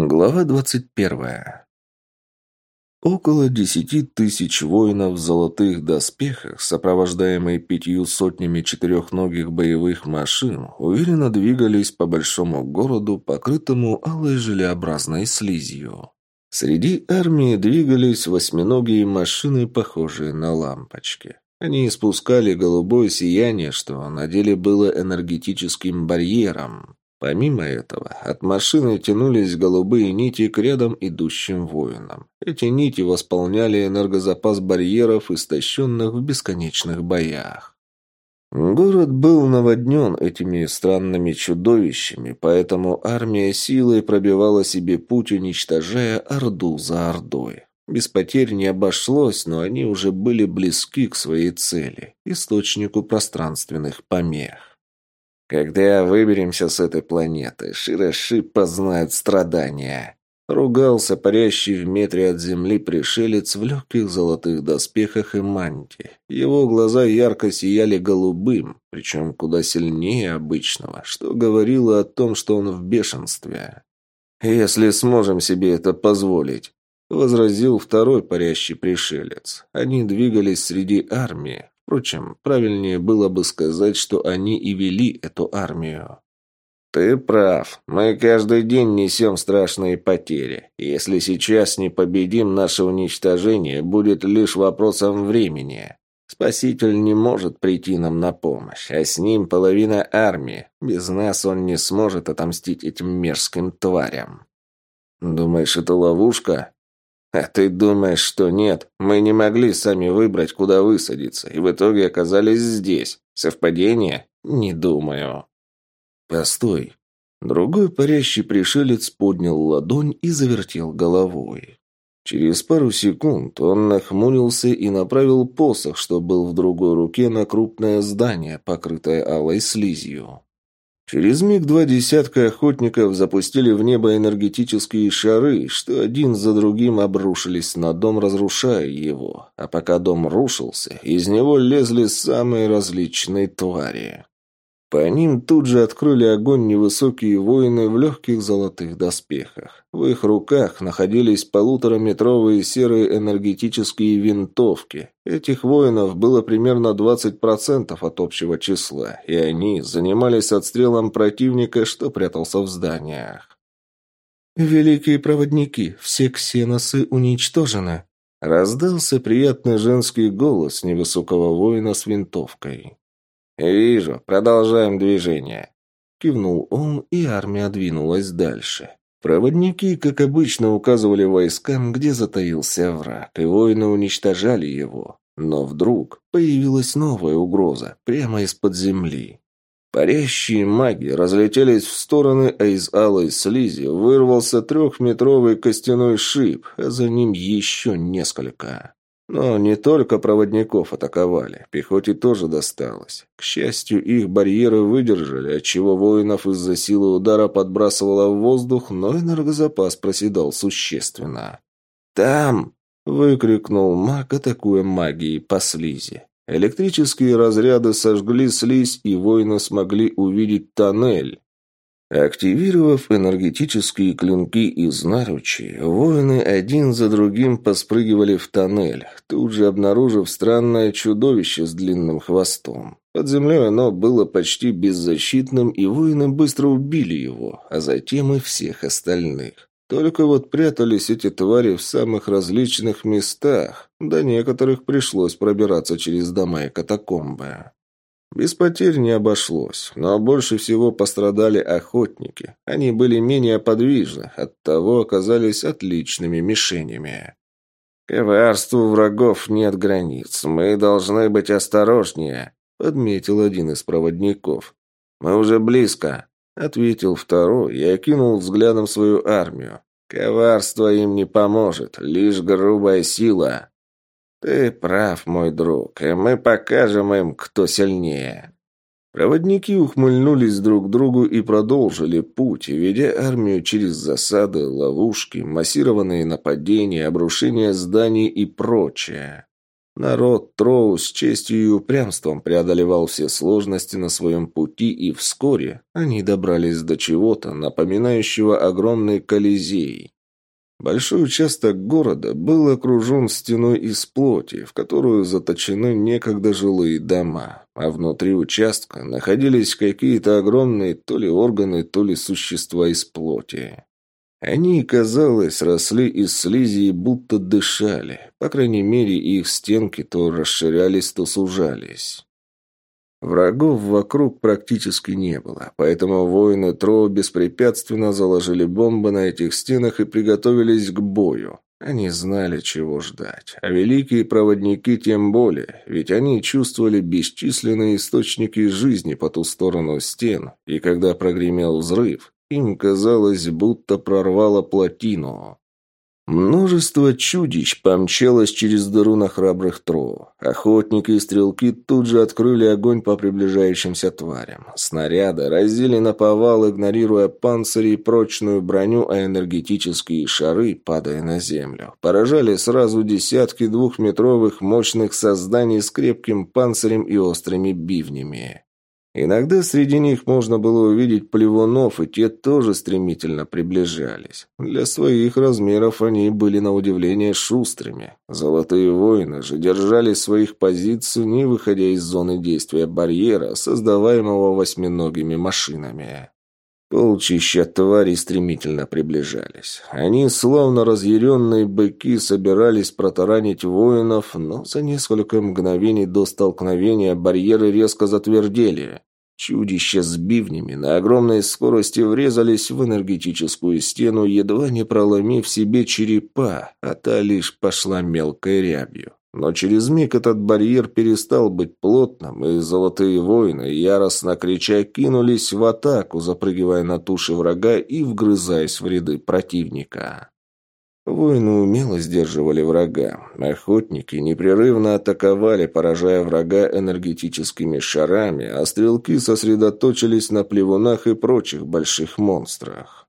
Глава двадцать первая. Около десяти тысяч воинов в золотых доспехах, сопровождаемые пятью сотнями четырехногих боевых машин, уверенно двигались по большому городу, покрытому алой желеобразной слизью. Среди армии двигались восьминогие машины, похожие на лампочки. Они испускали голубое сияние, что на деле было энергетическим барьером. Помимо этого, от машины тянулись голубые нити к рядом идущим воинам. Эти нити восполняли энергозапас барьеров, истощенных в бесконечных боях. Город был наводнен этими странными чудовищами, поэтому армия силой пробивала себе путь, уничтожая Орду за Ордой. Без потерь не обошлось, но они уже были близки к своей цели – источнику пространственных помех. «Когда выберемся с этой планеты, Широши познает страдания», Ругался парящий в метре от земли пришелец в легких золотых доспехах и мантии. Его глаза ярко сияли голубым, причем куда сильнее обычного, что говорило о том, что он в бешенстве. «Если сможем себе это позволить», — возразил второй парящий пришелец. Они двигались среди армии, Впрочем, правильнее было бы сказать, что они и вели эту армию. «Ты прав. Мы каждый день несем страшные потери. Если сейчас не победим, наше уничтожение будет лишь вопросом времени. Спаситель не может прийти нам на помощь, а с ним половина армии. Без нас он не сможет отомстить этим мерзким тварям». «Думаешь, это ловушка?» А ты думаешь, что нет? Мы не могли сами выбрать, куда высадиться, и в итоге оказались здесь. Совпадение? Не думаю. Постой. Другой парящий пришелец поднял ладонь и завертел головой. Через пару секунд он нахмурился и направил посох, что был в другой руке, на крупное здание, покрытое алой слизью. Через миг два десятка охотников запустили в небо энергетические шары, что один за другим обрушились на дом, разрушая его. А пока дом рушился, из него лезли самые различные твари. По ним тут же открыли огонь невысокие воины в легких золотых доспехах. В их руках находились полутораметровые серые энергетические винтовки. Этих воинов было примерно 20% от общего числа, и они занимались отстрелом противника, что прятался в зданиях. «Великие проводники, все ксеносы уничтожены», — раздался приятный женский голос невысокого воина с винтовкой. «Вижу. Продолжаем движение». Кивнул он, и армия двинулась дальше. Проводники, как обычно, указывали войскам, где затаился враг, и воины уничтожали его. Но вдруг появилась новая угроза, прямо из-под земли. Парящие маги разлетелись в стороны, а из алой слизи вырвался трехметровый костяной шип, а за ним еще несколько. Но не только проводников атаковали, пехоте тоже досталось. К счастью, их барьеры выдержали, отчего воинов из-за силы удара подбрасывало в воздух, но энергозапас проседал существенно. «Там!» — выкрикнул маг, атакуя магией по слизи. Электрические разряды сожгли слизь, и воины смогли увидеть тоннель. Активировав энергетические клинки из наручи, воины один за другим поспрыгивали в тоннель, тут же обнаружив странное чудовище с длинным хвостом. Под землей оно было почти беззащитным, и воины быстро убили его, а затем и всех остальных. Только вот прятались эти твари в самых различных местах, до некоторых пришлось пробираться через дома и катакомбы. Без потерь не обошлось, но больше всего пострадали охотники. Они были менее подвижны, оттого оказались отличными мишенями. «Коварству врагов нет границ. Мы должны быть осторожнее», — подметил один из проводников. «Мы уже близко», — ответил второй и окинул взглядом свою армию. «Коварство им не поможет, лишь грубая сила». «Ты прав, мой друг, и мы покажем им, кто сильнее». Проводники ухмыльнулись друг другу и продолжили путь, ведя армию через засады, ловушки, массированные нападения, обрушение зданий и прочее. Народ Троу с честью и упрямством преодолевал все сложности на своем пути, и вскоре они добрались до чего-то, напоминающего огромный колизей. Большой участок города был окружен стеной из плоти, в которую заточены некогда жилые дома, а внутри участка находились какие-то огромные то ли органы, то ли существа из плоти. Они, казалось, росли из слизи и будто дышали. По крайней мере, их стенки то расширялись, то сужались. Врагов вокруг практически не было, поэтому воины Троу беспрепятственно заложили бомбы на этих стенах и приготовились к бою. Они знали, чего ждать. А великие проводники тем более, ведь они чувствовали бесчисленные источники жизни по ту сторону стен, и когда прогремел взрыв, им казалось, будто прорвало плотину. Множество чудищ помчалось через дыру на храбрых троу. Охотники и стрелки тут же открыли огонь по приближающимся тварям. Снаряды разили на повал, игнорируя панцири и прочную броню, а энергетические шары, падая на землю, поражали сразу десятки двухметровых мощных созданий с крепким панцирем и острыми бивнями. Иногда среди них можно было увидеть плевунов, и те тоже стремительно приближались. Для своих размеров они были на удивление шустрыми. Золотые воины же держали своих позиций, не выходя из зоны действия барьера, создаваемого восьминогими машинами. Полчища тварей стремительно приближались. Они, словно разъяренные быки, собирались протаранить воинов, но за несколько мгновений до столкновения барьеры резко затвердели. Чудища с бивнями на огромной скорости врезались в энергетическую стену, едва не проломив себе черепа, а та лишь пошла мелкой рябью. Но через миг этот барьер перестал быть плотным, и золотые воины, яростно крича, кинулись в атаку, запрыгивая на туши врага и вгрызаясь в ряды противника. Воины умело сдерживали врага. Охотники непрерывно атаковали, поражая врага энергетическими шарами, а стрелки сосредоточились на плевунах и прочих больших монстрах.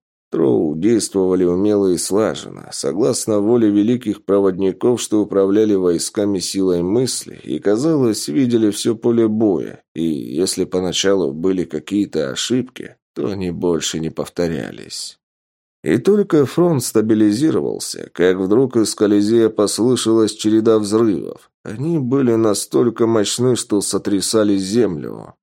Действовали умело и слаженно, согласно воле великих проводников, что управляли войсками силой мысли и, казалось, видели все поле боя, и если поначалу были какие-то ошибки, то они больше не повторялись. И только фронт стабилизировался, как вдруг из Колизея послышалась череда взрывов. Они были настолько мощны, что сотрясали землю.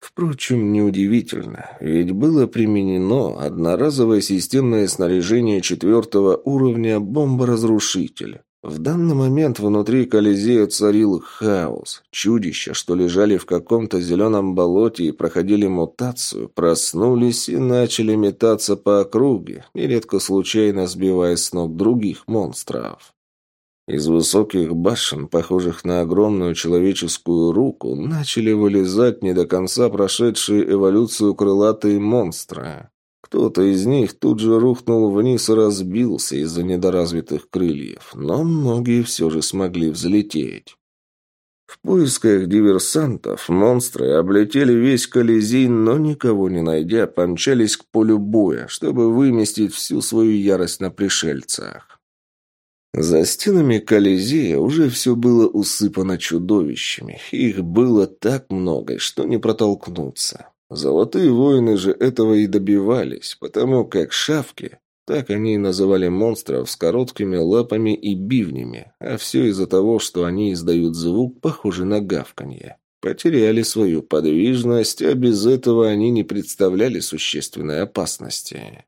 Впрочем, неудивительно, ведь было применено одноразовое системное снаряжение четвертого уровня «Бомба-разрушитель». В данный момент внутри Колизея царил хаос. Чудища, что лежали в каком-то зеленом болоте и проходили мутацию, проснулись и начали метаться по округе, нередко случайно сбивая с ног других монстров. Из высоких башен, похожих на огромную человеческую руку, начали вылезать не до конца прошедшие эволюцию крылатые монстры. Кто-то из них тут же рухнул вниз и разбился из-за недоразвитых крыльев, но многие все же смогли взлететь. В поисках диверсантов монстры облетели весь Колизей, но никого не найдя, помчались к полю боя, чтобы выместить всю свою ярость на пришельцах. За стенами Колизея уже все было усыпано чудовищами. Их было так много, что не протолкнуться. Золотые воины же этого и добивались, потому как шавки, так они и называли монстров с короткими лапами и бивнями, а все из-за того, что они издают звук, похожий на гавканье. Потеряли свою подвижность, а без этого они не представляли существенной опасности.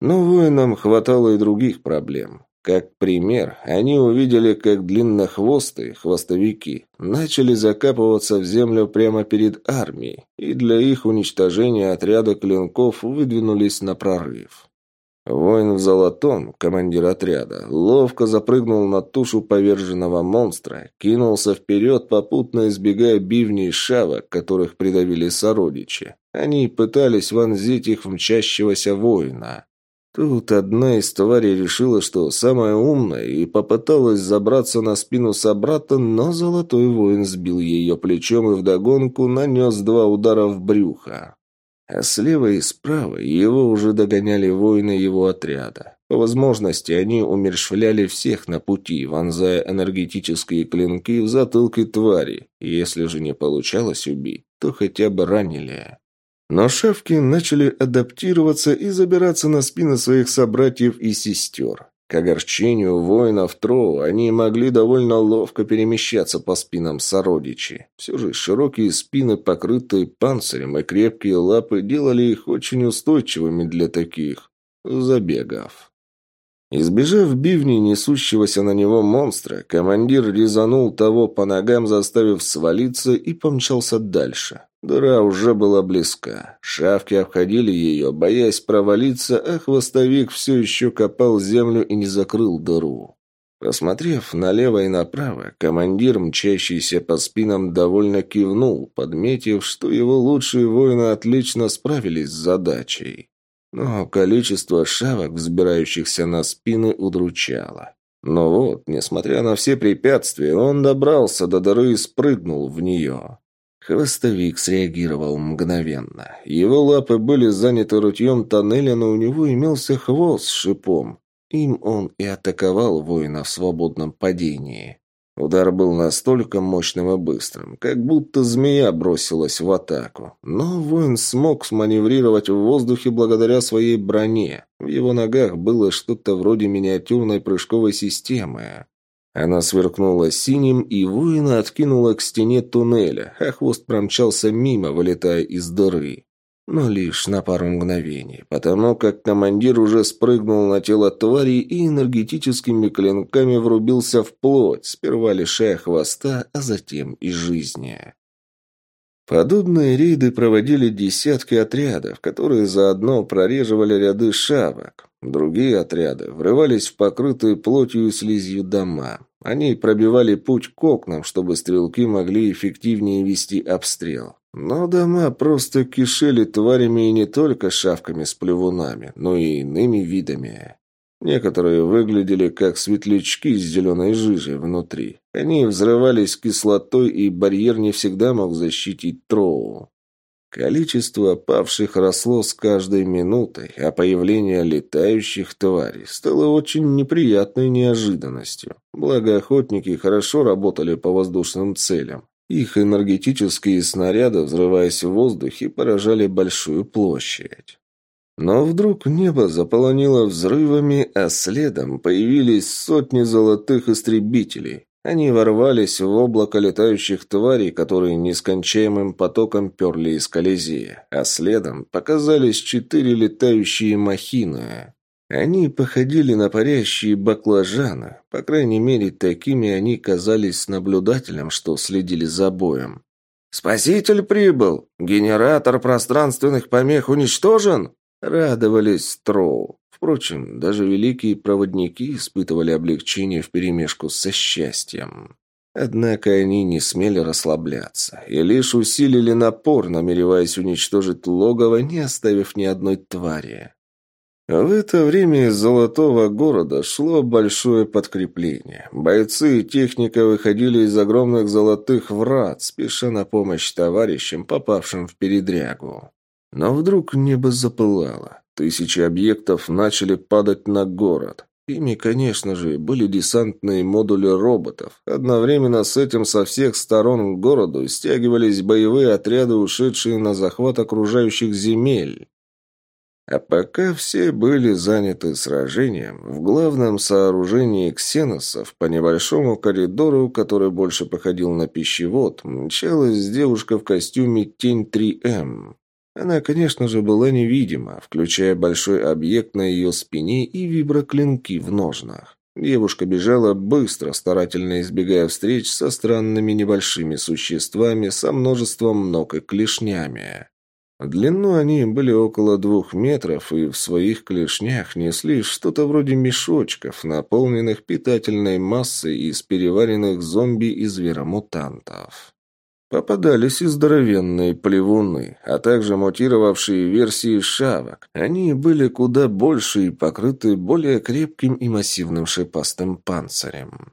Но воинам хватало и других проблем. Как пример, они увидели, как длиннохвостые, хвостовики, начали закапываться в землю прямо перед армией, и для их уничтожения отряда клинков выдвинулись на прорыв. Воин в золотом, командир отряда, ловко запрыгнул на тушу поверженного монстра, кинулся вперед, попутно избегая бивней и шавок, которых придавили сородичи. Они пытались вонзить их в мчащегося воина. Тут одна из тварей решила, что самая умная, и попыталась забраться на спину собрата, но золотой воин сбил ее плечом и вдогонку нанес два удара в брюхо. А слева и справа его уже догоняли воины его отряда. По возможности они умершвляли всех на пути, вонзая энергетические клинки в затылки твари. Если же не получалось убить, то хотя бы ранили. Но шавки начали адаптироваться и забираться на спины своих собратьев и сестер. К огорчению воинов Троу они могли довольно ловко перемещаться по спинам сородичей. Все же широкие спины, покрытые панцирем, и крепкие лапы делали их очень устойчивыми для таких забегов. Избежав бивни несущегося на него монстра, командир резанул того по ногам, заставив свалиться, и помчался дальше. Дыра уже была близка. Шавки обходили ее, боясь провалиться, а хвостовик все еще копал землю и не закрыл дыру. Посмотрев налево и направо, командир, мчащийся по спинам, довольно кивнул, подметив, что его лучшие воины отлично справились с задачей. Но количество шавок, взбирающихся на спины, удручало. Но вот, несмотря на все препятствия, он добрался до дыры и спрыгнул в нее. Хвостовик среагировал мгновенно. Его лапы были заняты рутьем тоннеля, но у него имелся хвост с шипом. Им он и атаковал воина в свободном падении. Удар был настолько мощным и быстрым, как будто змея бросилась в атаку. Но воин смог сманеврировать в воздухе благодаря своей броне. В его ногах было что-то вроде миниатюрной прыжковой системы. Она сверкнула синим, и воина откинула к стене туннеля, а хвост промчался мимо, вылетая из дыры но лишь на пару мгновений, потому как командир уже спрыгнул на тело твари и энергетическими клинками врубился в плоть, сперва лишая хвоста, а затем и жизни. Подобные рейды проводили десятки отрядов, которые заодно прореживали ряды шавок. Другие отряды врывались в покрытые плотью и слизью дома. Они пробивали путь к окнам, чтобы стрелки могли эффективнее вести обстрел. Но дома просто кишели тварями и не только шавками с плевунами, но и иными видами. Некоторые выглядели как светлячки с зеленой жижей внутри. Они взрывались кислотой, и барьер не всегда мог защитить Троу. Количество павших росло с каждой минутой, а появление летающих тварей стало очень неприятной неожиданностью. Благо охотники хорошо работали по воздушным целям. Их энергетические снаряды, взрываясь в воздухе, поражали большую площадь. Но вдруг небо заполонило взрывами, а следом появились сотни золотых истребителей. Они ворвались в облако летающих тварей, которые нескончаемым потоком перли из Колизея, а следом показались четыре летающие махины. Они походили на парящие баклажаны. По крайней мере, такими они казались наблюдателям, что следили за боем. «Спаситель прибыл! Генератор пространственных помех уничтожен!» Радовались Строу. Впрочем, даже великие проводники испытывали облегчение вперемешку со счастьем. Однако они не смели расслабляться и лишь усилили напор, намереваясь уничтожить логово, не оставив ни одной твари. В это время из Золотого города шло большое подкрепление. Бойцы и техника выходили из огромных золотых врат, спеша на помощь товарищам, попавшим в передрягу. Но вдруг небо запылало. Тысячи объектов начали падать на город. Ими, конечно же, были десантные модули роботов. Одновременно с этим со всех сторон к городу стягивались боевые отряды, ушедшие на захват окружающих земель. А пока все были заняты сражением, в главном сооружении ксеносов по небольшому коридору, который больше походил на пищевод, мчалась девушка в костюме «Тень 3М». Она, конечно же, была невидима, включая большой объект на ее спине и виброклинки в ножнах. Девушка бежала быстро, старательно избегая встреч со странными небольшими существами со множеством ног и клешнями. Длину они были около двух метров и в своих клешнях несли что-то вроде мешочков, наполненных питательной массой из переваренных зомби и зверомутантов. Попадались и здоровенные плевуны, а также мутировавшие версии шавок. Они были куда больше и покрыты более крепким и массивным шипастым панцирем.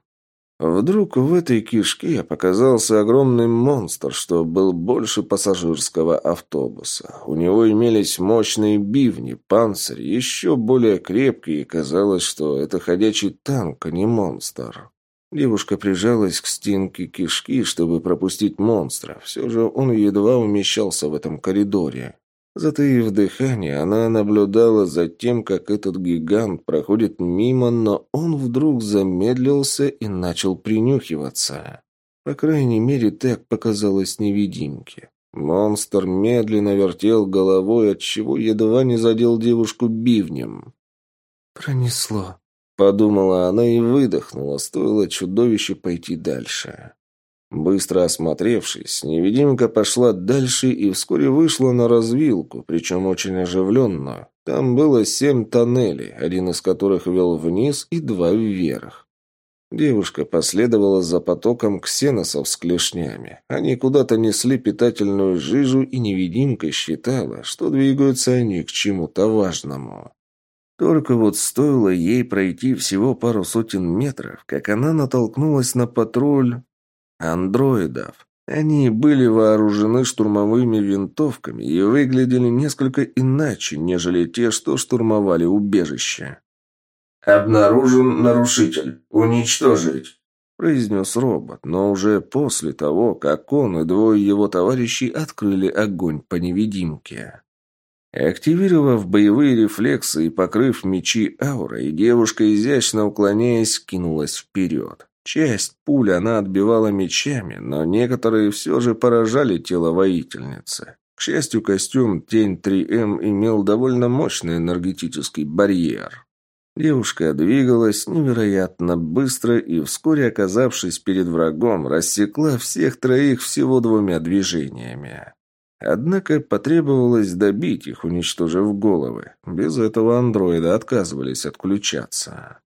Вдруг в этой кишке показался огромный монстр, что был больше пассажирского автобуса. У него имелись мощные бивни, панцирь, еще более крепкие, и казалось, что это ходячий танк, а не монстр. Девушка прижалась к стенке кишки, чтобы пропустить монстра. Все же он едва умещался в этом коридоре. Затаив дыхание, она наблюдала за тем, как этот гигант проходит мимо, но он вдруг замедлился и начал принюхиваться. По крайней мере, так показалось невидимке. Монстр медленно вертел головой, отчего едва не задел девушку бивнем. «Пронесло», — подумала она и выдохнула, стоило чудовище пойти дальше. Быстро осмотревшись, невидимка пошла дальше и вскоре вышла на развилку, причем очень оживленно. Там было семь тоннелей, один из которых вел вниз и два вверх. Девушка последовала за потоком ксеносов с клешнями. Они куда-то несли питательную жижу, и невидимка считала, что двигаются они к чему-то важному. Только вот стоило ей пройти всего пару сотен метров, как она натолкнулась на патруль андроидов. Они были вооружены штурмовыми винтовками и выглядели несколько иначе, нежели те, что штурмовали убежище. «Обнаружен нарушитель. Уничтожить!» произнес робот, но уже после того, как он и двое его товарищей открыли огонь по невидимке. Активировав боевые рефлексы и покрыв мечи аурой, девушка, изящно уклоняясь, кинулась вперед. Часть пуль она отбивала мечами, но некоторые все же поражали тело воительницы. К счастью, костюм Тень 3М имел довольно мощный энергетический барьер. Девушка двигалась невероятно быстро и, вскоре оказавшись перед врагом, рассекла всех троих всего двумя движениями. Однако потребовалось добить их, уничтожив головы. Без этого андроиды отказывались отключаться.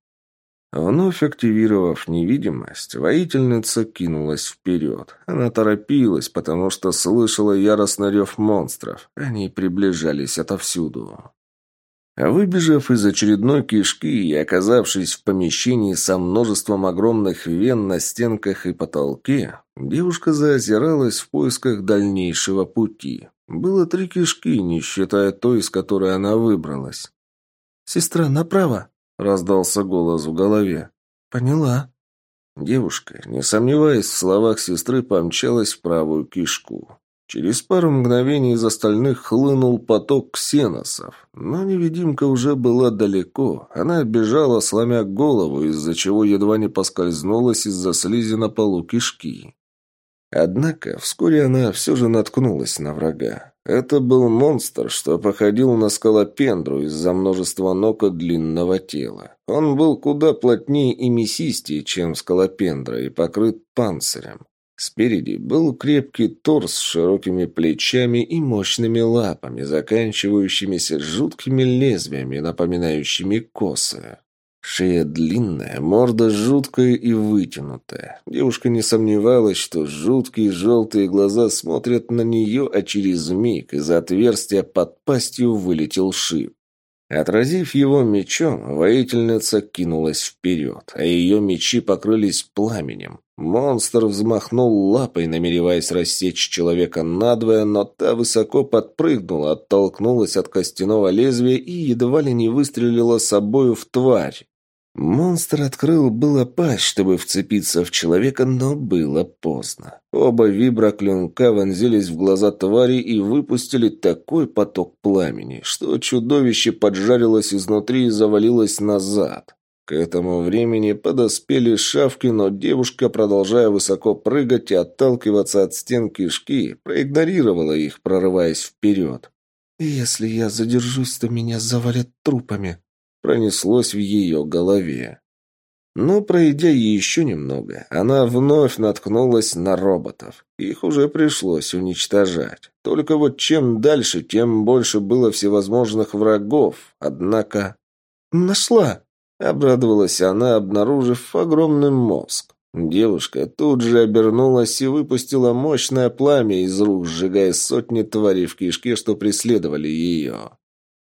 Вновь активировав невидимость, воительница кинулась вперед. Она торопилась, потому что слышала яростный рев монстров. Они приближались отовсюду. Выбежав из очередной кишки и оказавшись в помещении со множеством огромных вен на стенках и потолке, девушка заозиралась в поисках дальнейшего пути. Было три кишки, не считая той, из которой она выбралась. «Сестра, направо!» раздался голос в голове. «Поняла». Девушка, не сомневаясь в словах сестры, помчалась в правую кишку. Через пару мгновений из остальных хлынул поток ксеносов, но невидимка уже была далеко. Она бежала, сломя голову, из-за чего едва не поскользнулась из-за слизи на полу кишки. Однако вскоре она все же наткнулась на врага. Это был монстр, что походил на скалопендру из-за множества ног от длинного тела. Он был куда плотнее и мясистее, чем скалопендра, и покрыт панцирем. Спереди был крепкий торс с широкими плечами и мощными лапами, заканчивающимися жуткими лезвиями, напоминающими косы. Шея длинная, морда жуткая и вытянутая. Девушка не сомневалась, что жуткие желтые глаза смотрят на нее, а через миг из отверстия под пастью вылетел шип. Отразив его мечом, воительница кинулась вперед, а ее мечи покрылись пламенем. Монстр взмахнул лапой, намереваясь рассечь человека надвое, но та высоко подпрыгнула, оттолкнулась от костяного лезвия и едва ли не выстрелила собою в тварь. Монстр открыл было пасть, чтобы вцепиться в человека, но было поздно. Оба виброклюнка вонзились в глаза твари и выпустили такой поток пламени, что чудовище поджарилось изнутри и завалилось назад. К этому времени подоспели шавки, но девушка, продолжая высоко прыгать и отталкиваться от стен кишки, проигнорировала их, прорываясь вперед. «Если я задержусь, то меня завалят трупами», Пронеслось в ее голове. Но, пройдя еще немного, она вновь наткнулась на роботов. Их уже пришлось уничтожать. Только вот чем дальше, тем больше было всевозможных врагов. Однако... «Нашла!» — обрадовалась она, обнаружив огромный мозг. Девушка тут же обернулась и выпустила мощное пламя из рук, сжигая сотни тварей в кишке, что преследовали ее.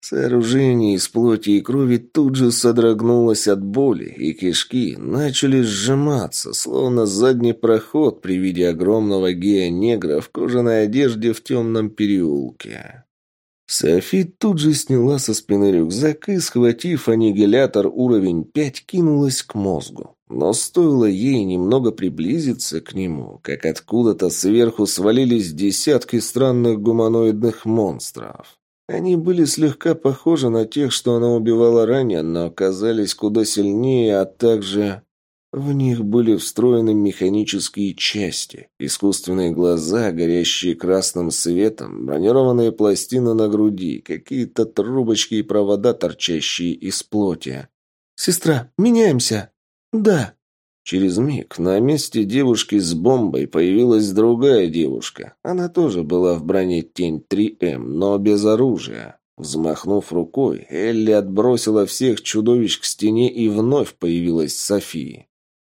Сооружение из плоти и крови тут же содрогнулось от боли, и кишки начали сжиматься, словно задний проход при виде огромного гея-негра в кожаной одежде в темном переулке. Софи тут же сняла со спины рюкзак и, схватив аннигилятор уровень 5, кинулась к мозгу. Но стоило ей немного приблизиться к нему, как откуда-то сверху свалились десятки странных гуманоидных монстров. Они были слегка похожи на тех, что она убивала ранее, но оказались куда сильнее, а также... В них были встроены механические части, искусственные глаза, горящие красным светом, бронированные пластины на груди, какие-то трубочки и провода, торчащие из плоти. «Сестра, меняемся!» «Да!» Через миг на месте девушки с бомбой появилась другая девушка. Она тоже была в броне Тень 3М, но без оружия. Взмахнув рукой, Элли отбросила всех чудовищ к стене и вновь появилась София.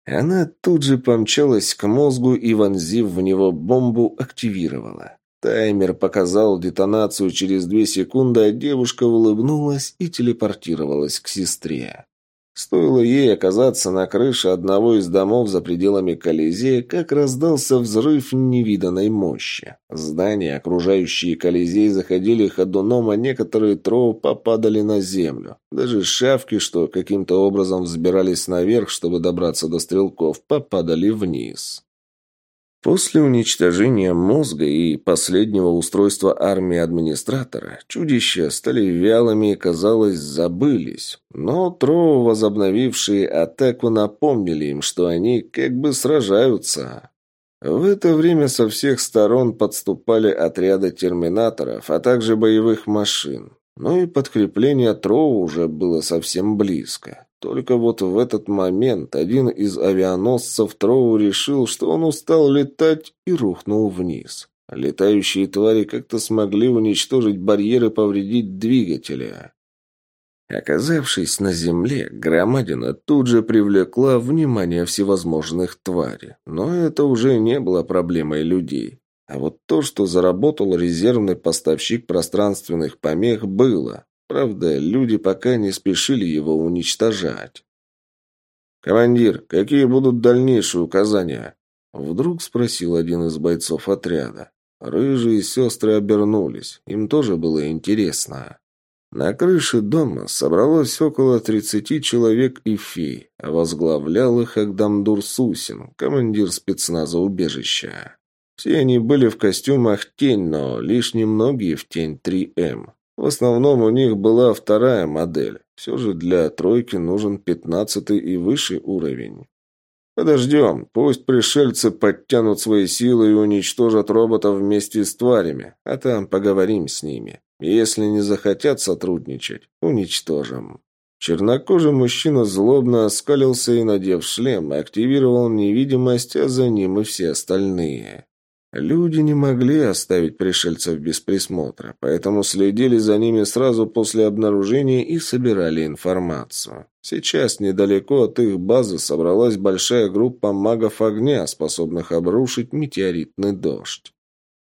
Она тут же помчалась к мозгу и, вонзив в него бомбу, активировала. Таймер показал детонацию через две секунды, а девушка улыбнулась и телепортировалась к сестре. Стоило ей оказаться на крыше одного из домов за пределами Колизея, как раздался взрыв невиданной мощи. Здания, окружающие Колизей, заходили ходуном, а некоторые троу попадали на землю. Даже шавки, что каким-то образом взбирались наверх, чтобы добраться до стрелков, попадали вниз. После уничтожения мозга и последнего устройства армии администратора, чудища стали вялыми и, казалось, забылись. Но Троу, возобновившие атаку, напомнили им, что они как бы сражаются. В это время со всех сторон подступали отряды терминаторов, а также боевых машин. Ну и подкрепление Троу уже было совсем близко. Только вот в этот момент один из авианосцев Троу решил, что он устал летать и рухнул вниз. Летающие твари как-то смогли уничтожить барьеры и повредить двигателя. Оказавшись на земле, громадина тут же привлекла внимание всевозможных тварей. Но это уже не было проблемой людей. А вот то, что заработал резервный поставщик пространственных помех, было. Правда, люди пока не спешили его уничтожать. «Командир, какие будут дальнейшие указания?» Вдруг спросил один из бойцов отряда. Рыжие сестры обернулись. Им тоже было интересно. На крыше дома собралось около тридцати человек и фей, а возглавлял их Агдамдур Сусин, командир спецназа убежища. Все они были в костюмах тень, но лишь немногие в тень 3М. В основном у них была вторая модель. Все же для тройки нужен пятнадцатый и выше уровень. Подождем, пусть пришельцы подтянут свои силы и уничтожат роботов вместе с тварями, а там поговорим с ними. Если не захотят сотрудничать, уничтожим. Чернокожий мужчина злобно оскалился и, надев шлем, активировал невидимость, а за ним и все остальные. Люди не могли оставить пришельцев без присмотра, поэтому следили за ними сразу после обнаружения и собирали информацию. Сейчас недалеко от их базы собралась большая группа магов огня, способных обрушить метеоритный дождь.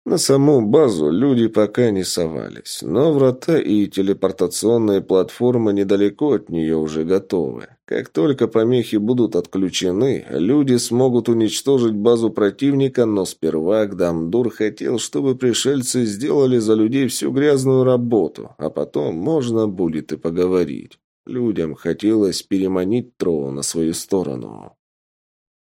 На саму базу люди пока не совались, но врата и телепортационные платформы недалеко от нее уже готовы. Как только помехи будут отключены, люди смогут уничтожить базу противника, но сперва Гдамдур хотел, чтобы пришельцы сделали за людей всю грязную работу, а потом можно будет и поговорить. Людям хотелось переманить Троу на свою сторону.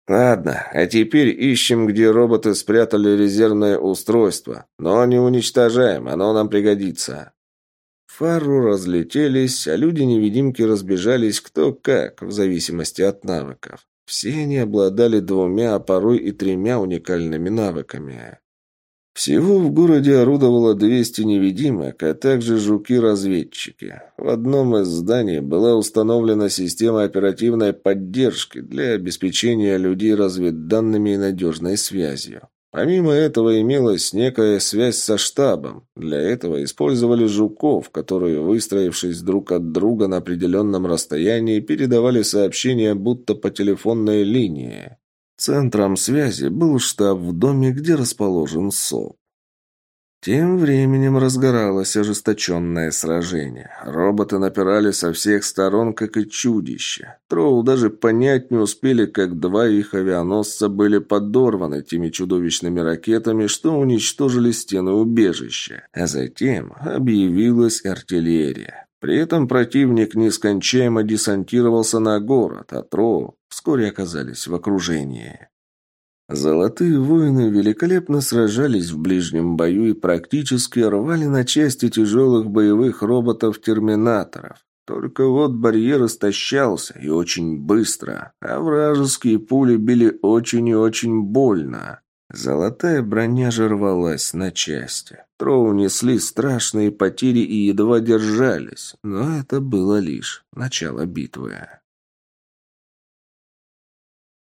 «Ладно, а теперь ищем, где роботы спрятали резервное устройство. Но не уничтожаем, оно нам пригодится». Фару разлетелись, а люди-невидимки разбежались кто как, в зависимости от навыков. Все они обладали двумя, а порой и тремя уникальными навыками. Всего в городе орудовало 200 невидимок, а также жуки-разведчики. В одном из зданий была установлена система оперативной поддержки для обеспечения людей разведданными и надежной связью. Помимо этого имелась некая связь со штабом. Для этого использовали жуков, которые, выстроившись друг от друга на определенном расстоянии, передавали сообщения будто по телефонной линии. Центром связи был штаб в доме, где расположен СОП. Тем временем разгоралось ожесточенное сражение. Роботы напирали со всех сторон, как и чудища. Троул даже понять не успели, как два их авианосца были подорваны теми чудовищными ракетами, что уничтожили стены убежища. А затем объявилась артиллерия. При этом противник нескончаемо десантировался на город, а Троу вскоре оказались в окружении. Золотые воины великолепно сражались в ближнем бою и практически рвали на части тяжелых боевых роботов-терминаторов. Только вот барьер истощался и очень быстро, а вражеские пули били очень и очень больно. Золотая броня же рвалась на части. Троу несли страшные потери и едва держались, но это было лишь начало битвы.